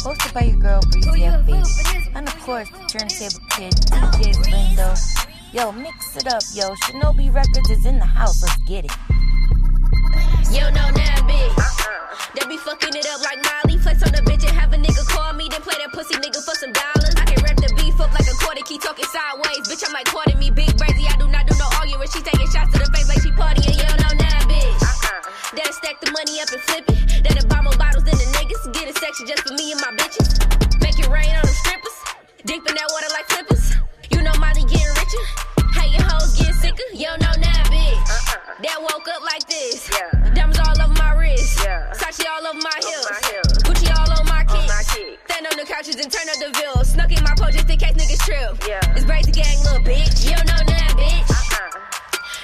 Hosted by your girl Breezy oh, F oh, Baby. And of course, the turntable kid, DJ Lindo. Yo, mix it up, yo. Shinobi Recordz is in the house. Let's get it. Yo, no, nah, bitch. They be fucking it up like Molly. Flex on the bitch and have a nigga call me, then play that pussy nigga for some dollars. I can rep the beef up like a quarter, keep talking sideways. Bitch, I'm like quarter me, big crazy. I do not do no arguing. She taking shots Section just for me and my bitches. Make it rain on the strippers. Deep in that water like flippers. You know Molly getting richer. How your hoes getting sicker? Yo, no, nah, bitch. Uh-uh. That woke up like this. Yeah. Diamonds all over my wrist. Sachi all over my heels. Gucci all on my kick. Stand on the couches and turn up the view. Snuck in my pole just in case niggas trip. It's Brazy Gang, little bitch. Yo, no, nah, bitch. Uh-uh.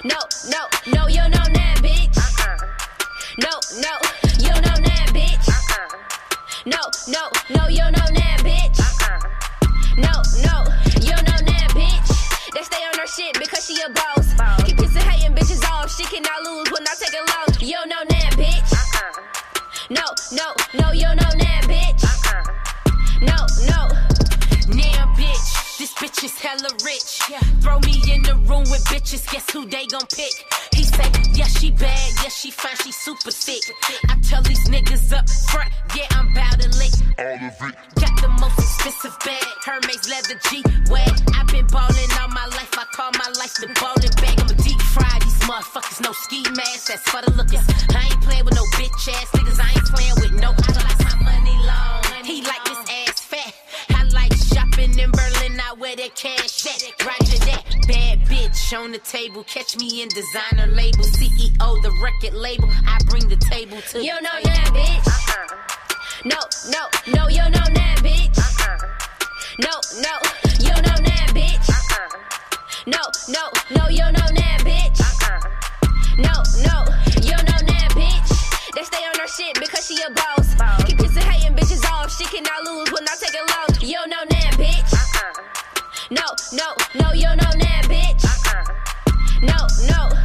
No, no, no, yo, no, nah, bitch. Uh-uh. No, no, no, No, no, no, yo, no, nah, bitch. Uh-uh. No, no, yo, no, nah, bitch. They stay on her shit because she a boss. Keep kissing hating bitches off. She cannot lose when I take a loss. Yo, no, nah, bitch. Uh-uh. No, no, no, yo, no, nah, bitch. Uh-uh. No, no. Now, bitch, this bitch is hella rich. Throw me in the room with bitches, guess who they gon' pick? He say, yeah, she bad, yeah, she fine, she super thick. I tell these niggas of it. Got the most expensive bag, Hermes leather G wag. I've been ballin' all my life, I call my life the ballin' bag. I'ma deep fry these motherfuckers, no ski mask, that's for the lookers. I ain't playin' with no bitch ass niggas, I ain't playin' with no. I like my money long, he like his ass fat. I like shopping in Berlin, I wear that cash at. Roger that, bad bitch on the table. Catch me in designer label, CEO the record label. I bring the table to Yo, the no, table. nah, bitch. No, no, yo, no, nah, bitch. Uh-uh. No, no, no, yo, no, nah, bitch. Uh-uh. No, no, yo, no, nah, bitch. They stay on her shit because she a boss. Keep kissing hating bitches off. She cannot lose when I take a loss. Yo, no, nah, bitch. Uh-uh. No, no, no, yo, no, nah, bitch. No, no.